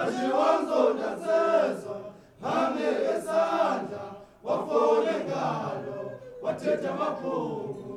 ashiwanzonda sezwa phambi kwesandla wafole ngalo. Wathetha amaphupho